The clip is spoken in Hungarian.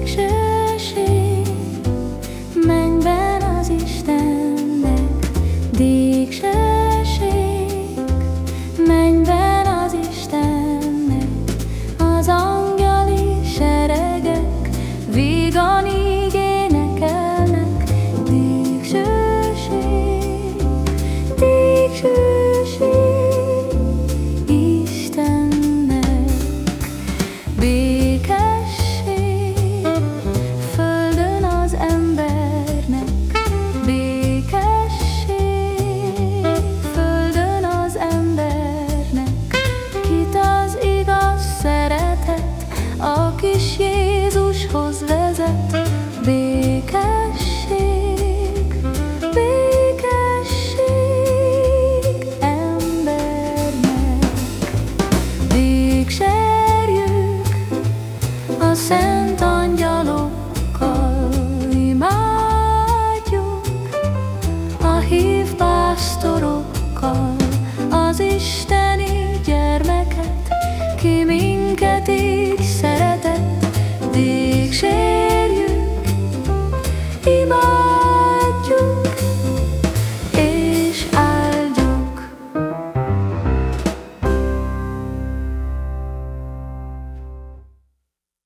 pictures szent angyalokkal, imádjuk. A Isten